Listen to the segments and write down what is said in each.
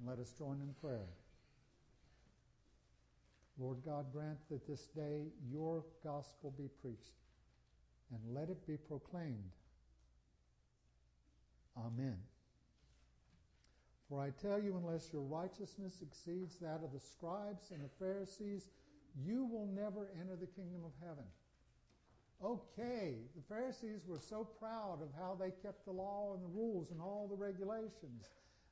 And let us join in prayer. Lord God, grant that this day your gospel be preached and let it be proclaimed. Amen. For I tell you, unless your righteousness exceeds that of the scribes and the Pharisees, you will never enter the kingdom of heaven. Okay, the Pharisees were so proud of how they kept the law and the rules and all the regulations.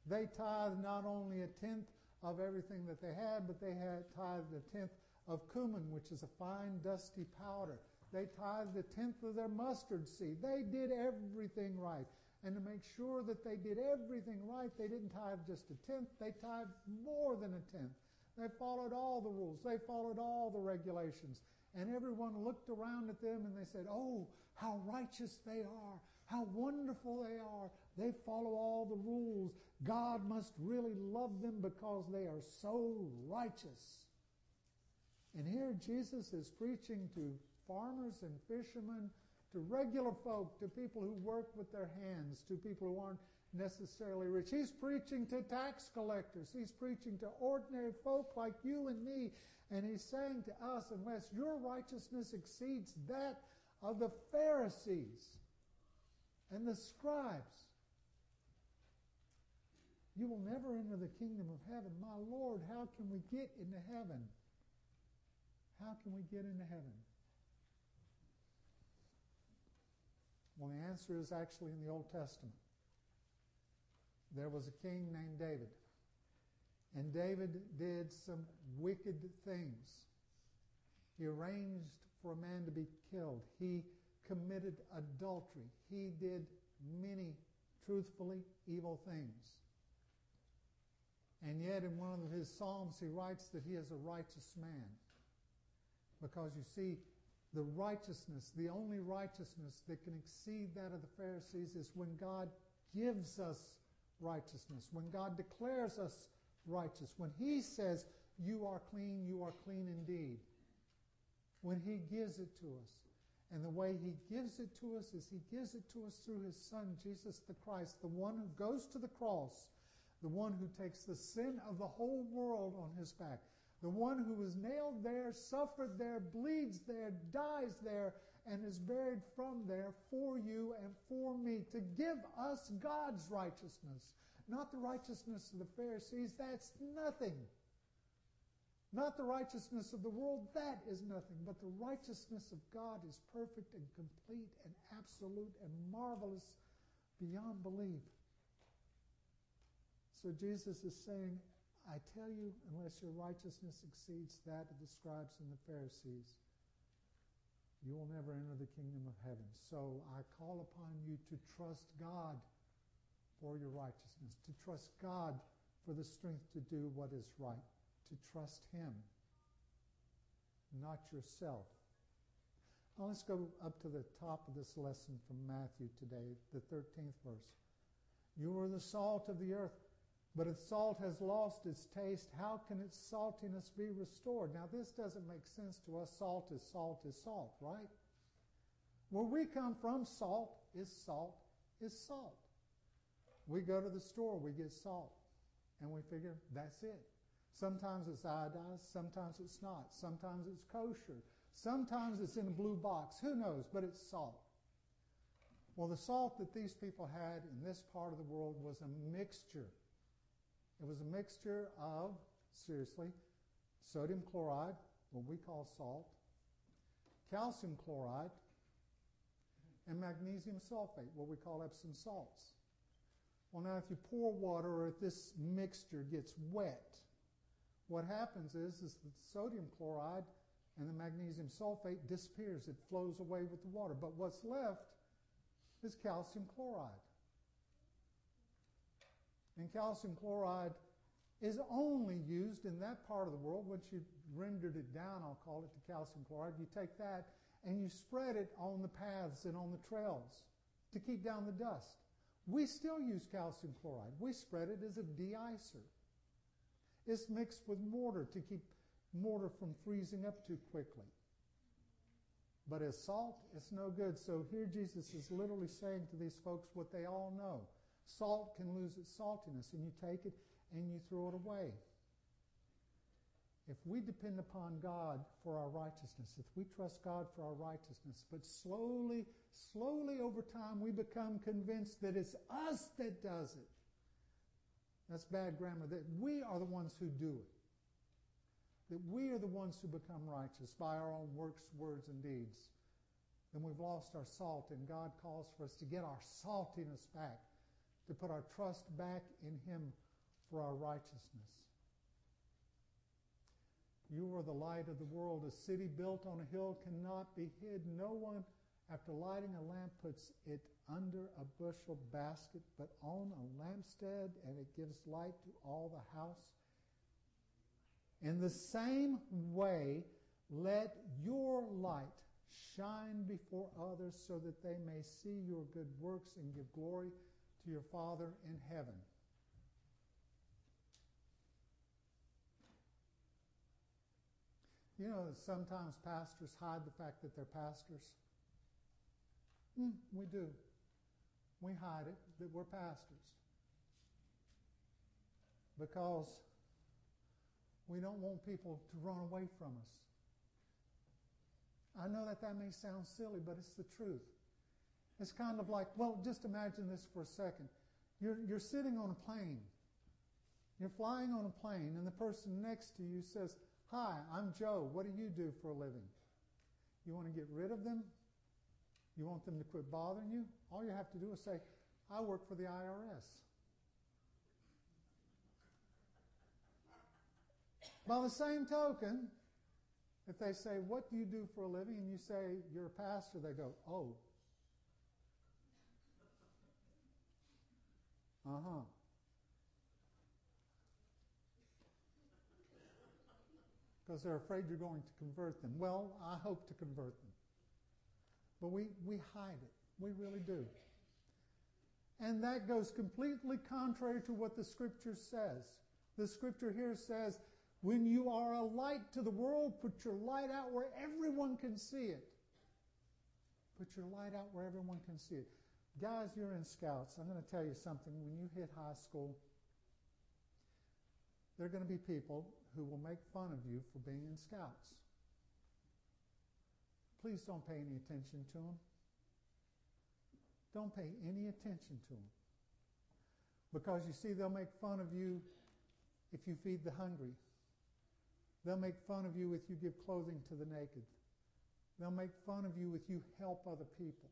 They tithed not only a tenth of everything that they had, but they had tithed a tenth of cumin, which is a fine dusty powder. They tithed a tenth of their mustard seed. They did everything right. And to make sure that they did everything right, they didn't tithe just a tenth, they tithed more than a tenth. They followed all the rules, they followed all the regulations. And everyone looked around at them and they said, Oh, how righteous they are. How wonderful they are. They follow all the rules. God must really love them because they are so righteous. And here Jesus is preaching to farmers and fishermen, to regular folk, to people who work with their hands, to people who aren't necessarily rich. He's preaching to tax collectors. He's preaching to ordinary folk like you and me. And he's saying to us, unless your righteousness exceeds that of the Pharisees and the scribes, you will never enter the kingdom of heaven. My Lord, how can we get into heaven? How can we get into heaven? Well, the answer is actually in the Old Testament. There was a king named David. And David did some wicked things. He arranged for a man to be killed. He committed adultery. He did many, truthfully, evil things. And yet, in one of his Psalms, he writes that he is a righteous man. Because you see, the righteousness, the only righteousness that can exceed that of the Pharisees is when God gives us righteousness, when God declares us righteous, when He says, You are clean, you are clean indeed, when He gives it to us. And the way He gives it to us is He gives it to us through His Son, Jesus the Christ, the one who goes to the cross, the one who takes the sin of the whole world on His back. The one who was nailed there, suffered there, bleeds there, dies there, and is buried from there for you and for me to give us God's righteousness. Not the righteousness of the Pharisees, that's nothing. Not the righteousness of the world, that is nothing. But the righteousness of God is perfect and complete and absolute and marvelous beyond belief. So Jesus is saying, I tell you, unless your righteousness exceeds that of the scribes and the Pharisees, you will never enter the kingdom of heaven. So I call upon you to trust God for your righteousness, to trust God for the strength to do what is right, to trust Him, not yourself. Now let's go up to the top of this lesson from Matthew today, the 13th verse. You are the salt of the earth. But if salt has lost its taste, how can its saltiness be restored? Now, this doesn't make sense to us. Salt is salt is salt, right? Where we come from, salt is salt is salt. We go to the store, we get salt, and we figure that's it. Sometimes it's iodized, sometimes it's not. Sometimes it's kosher. Sometimes it's in a blue box. Who knows? But it's salt. Well, the salt that these people had in this part of the world was a mixture it was a mixture of, seriously, sodium chloride, what we call salt, calcium chloride, and magnesium sulfate, what we call Epsom salts. Well, now, if you pour water or if this mixture gets wet, what happens is, is the sodium chloride and the magnesium sulfate disappears. It flows away with the water. But what's left is calcium chloride. And calcium chloride is only used in that part of the world. Once you've rendered it down, I'll call it to calcium chloride, you take that and you spread it on the paths and on the trails to keep down the dust. We still use calcium chloride. We spread it as a de-icer. It's mixed with mortar to keep mortar from freezing up too quickly. But as salt, it's no good. So here Jesus is literally saying to these folks what they all know. Salt can lose its saltiness, and you take it and you throw it away. If we depend upon God for our righteousness, if we trust God for our righteousness, but slowly, slowly over time we become convinced that it's us that does it. That's bad grammar, that we are the ones who do it. That we are the ones who become righteous by our own works, words, and deeds. Then we've lost our salt, and God calls for us to get our saltiness back, to put our trust back in Him for our righteousness. You are the light of the world. A city built on a hill cannot be hid. No one, after lighting a lamp, puts it under a bushel basket, but on a lampstand, and it gives light to all the house. In the same way, let your light shine before others so that they may see your good works and give glory to your Father in heaven. You know, sometimes pastors hide the fact that they're pastors. Mm, we do. We hide it that we're pastors. Because we don't want people to run away from us. I know that that may sound silly, but it's the truth. It's kind of like, well, just imagine this for a second. You're, you're sitting on a plane. You're flying on a plane, and the person next to you says, Hi, I'm Joe. What do you do for a living? You want to get rid of them? You want them to quit bothering you? All you have to do is say, I work for the IRS. By the same token, if they say, What do you do for a living? and you say, You're a pastor, they go, Oh. Uh huh. because they're afraid you're going to convert them. Well, I hope to convert them. But we, we hide it. We really do. And that goes completely contrary to what the scripture says. The scripture here says, when you are a light to the world, put your light out where everyone can see it. Put your light out where everyone can see it. Guys, you're in scouts. I'm going to tell you something. When you hit high school, there are going to be people who will make fun of you for being in scouts. Please don't pay any attention to them. Don't pay any attention to them. Because you see, they'll make fun of you if you feed the hungry. They'll make fun of you if you give clothing to the naked. They'll make fun of you if you help other people.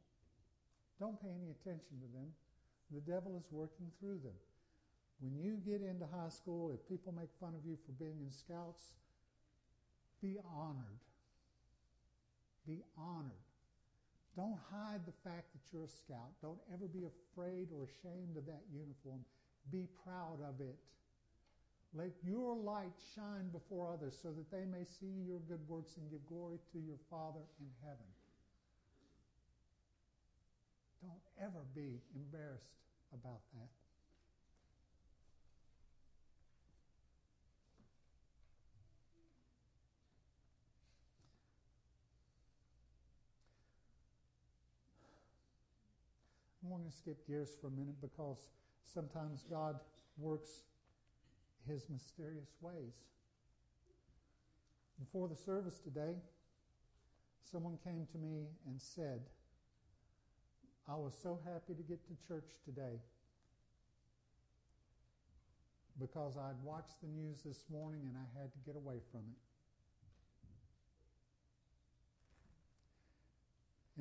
Don't pay any attention to them. The devil is working through them. When you get into high school, if people make fun of you for being in scouts, be honored. Be honored. Don't hide the fact that you're a scout. Don't ever be afraid or ashamed of that uniform. Be proud of it. Let your light shine before others so that they may see your good works and give glory to your Father in heaven. Don't ever be embarrassed about that. I'm going to skip gears for a minute because sometimes God works his mysterious ways. Before the service today, someone came to me and said, I was so happy to get to church today because I'd watched the news this morning and I had to get away from it.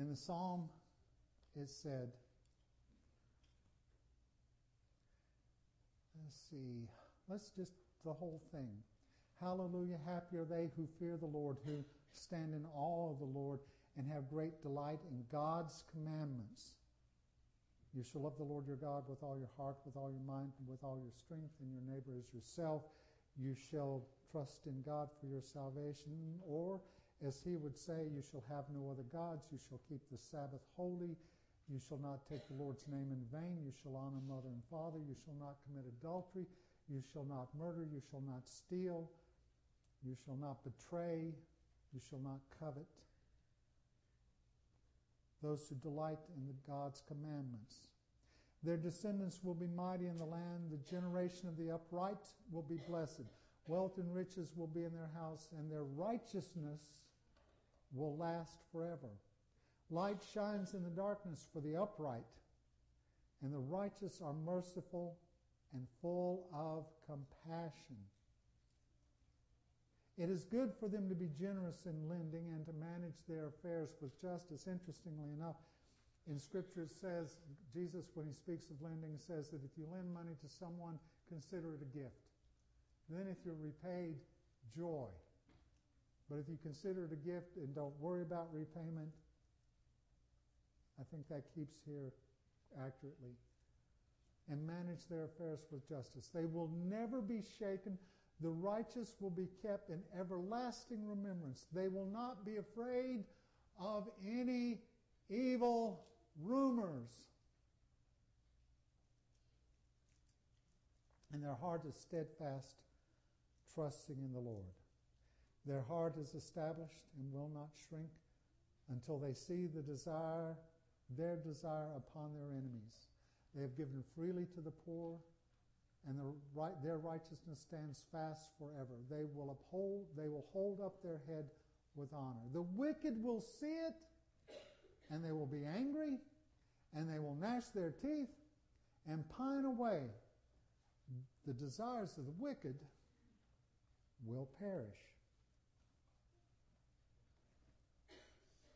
In the psalm, it said, Let's see. Let's just the whole thing. Hallelujah. Happy are they who fear the Lord, who stand in awe of the Lord and have great delight in God's commandments. You shall love the Lord your God with all your heart, with all your mind, and with all your strength, and your neighbor as yourself. You shall trust in God for your salvation. Or, as he would say, you shall have no other gods. You shall keep the Sabbath holy. You shall not take the Lord's name in vain. You shall honor mother and father. You shall not commit adultery. You shall not murder. You shall not steal. You shall not betray. You shall not covet. Those who delight in the God's commandments. Their descendants will be mighty in the land. The generation of the upright will be blessed. Wealth and riches will be in their house, and their righteousness will last forever. Light shines in the darkness for the upright, and the righteous are merciful and full of compassion. It is good for them to be generous in lending and to manage their affairs with justice. Interestingly enough, in Scripture it says, Jesus, when he speaks of lending, says that if you lend money to someone, consider it a gift. Then if you're repaid, joy. But if you consider it a gift and don't worry about repayment, I think that keeps here accurately. And manage their affairs with justice. They will never be shaken. The righteous will be kept in everlasting remembrance. They will not be afraid of any evil rumors. And their heart is steadfast, trusting in the Lord. Their heart is established and will not shrink until they see the desire, their desire upon their enemies. They have given freely to the poor, and the right, their righteousness stands fast forever. They will uphold, they will hold up their head with honor. The wicked will see it, and they will be angry, and they will gnash their teeth and pine away. The desires of the wicked will perish.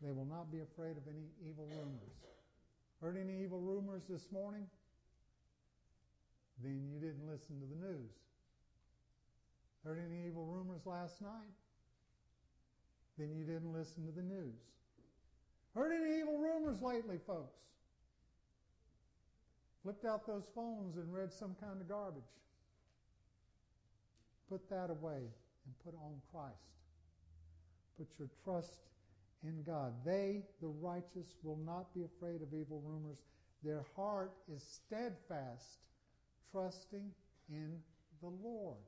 They will not be afraid of any evil rumors. Heard any evil rumors this morning? Then you didn't listen to the news. Heard any evil rumors last night? Then you didn't listen to the news. Heard any evil rumors lately, folks? Flipped out those phones and read some kind of garbage. Put that away and put on Christ. Put your trust in God. They, the righteous, will not be afraid of evil rumors. Their heart is steadfast, trusting in the Lord.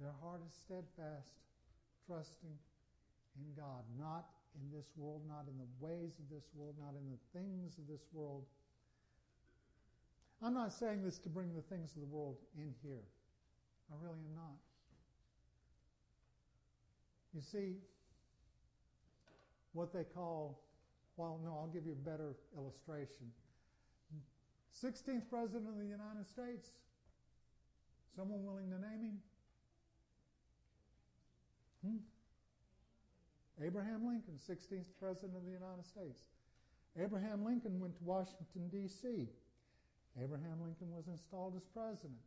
Their heart is steadfast, trusting in God, not in this world, not in the ways of this world, not in the things of this world. I'm not saying this to bring the things of the world in here. I really am not. You see, what they call, well, no, I'll give you a better illustration. 16th President of the United States. Someone willing to name him? Hmm? Abraham Lincoln, 16th President of the United States. Abraham Lincoln went to Washington, D.C. Abraham Lincoln was installed as president.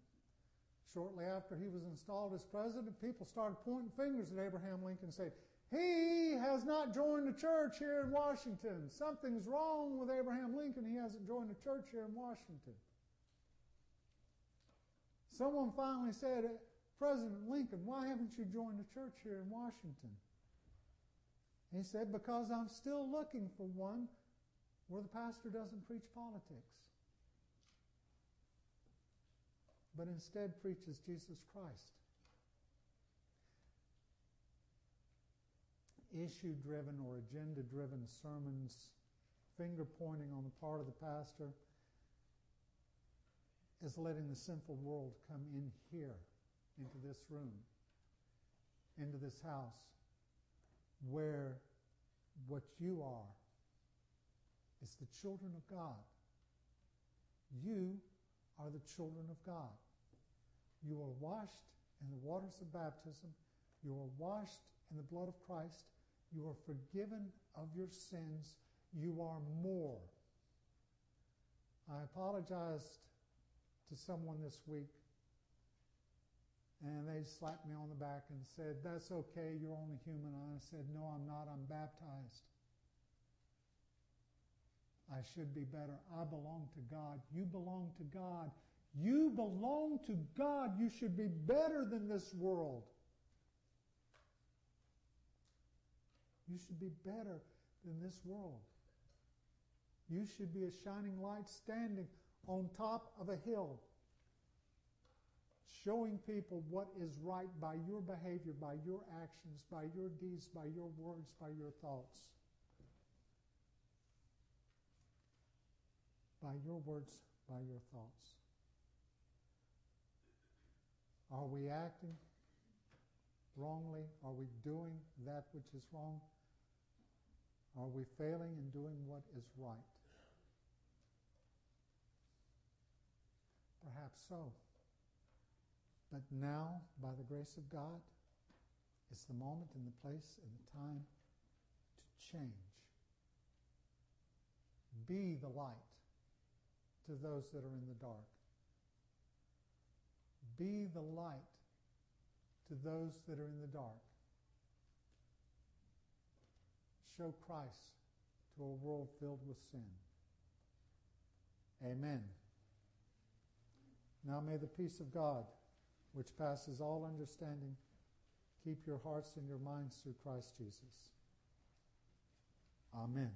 Shortly after he was installed as president, people started pointing fingers at Abraham Lincoln and saying, He has not joined the church here in Washington. Something's wrong with Abraham Lincoln. He hasn't joined the church here in Washington. Someone finally said, President Lincoln, why haven't you joined the church here in Washington? He said, Because I'm still looking for one where the pastor doesn't preach politics, but instead preaches Jesus Christ. Issue driven or agenda driven sermons, finger pointing on the part of the pastor, is letting the sinful world come in here, into this room, into this house where what you are is the children of God. You are the children of God. You are washed in the waters of baptism. You are washed in the blood of Christ. You are forgiven of your sins. You are more. I apologized to someone this week and they slapped me on the back and said, That's okay, you're only human. And I said, No, I'm not, I'm baptized. I should be better. I belong to God. You belong to God. You belong to God. You should be better than this world. You should be better than this world. You should be a shining light standing on top of a hill showing people what is right by your behavior, by your actions, by your deeds, by your words, by your thoughts. by your words, by your thoughts. Are we acting wrongly? Are we doing that which is wrong? Are we failing in doing what is right? Perhaps so. But now, by the grace of God, it's the moment and the place and the time to change. Be the light to those that are in the dark. Be the light to those that are in the dark. Show Christ to a world filled with sin. Amen. Now may the peace of God, which passes all understanding, keep your hearts and your minds through Christ Jesus. Amen.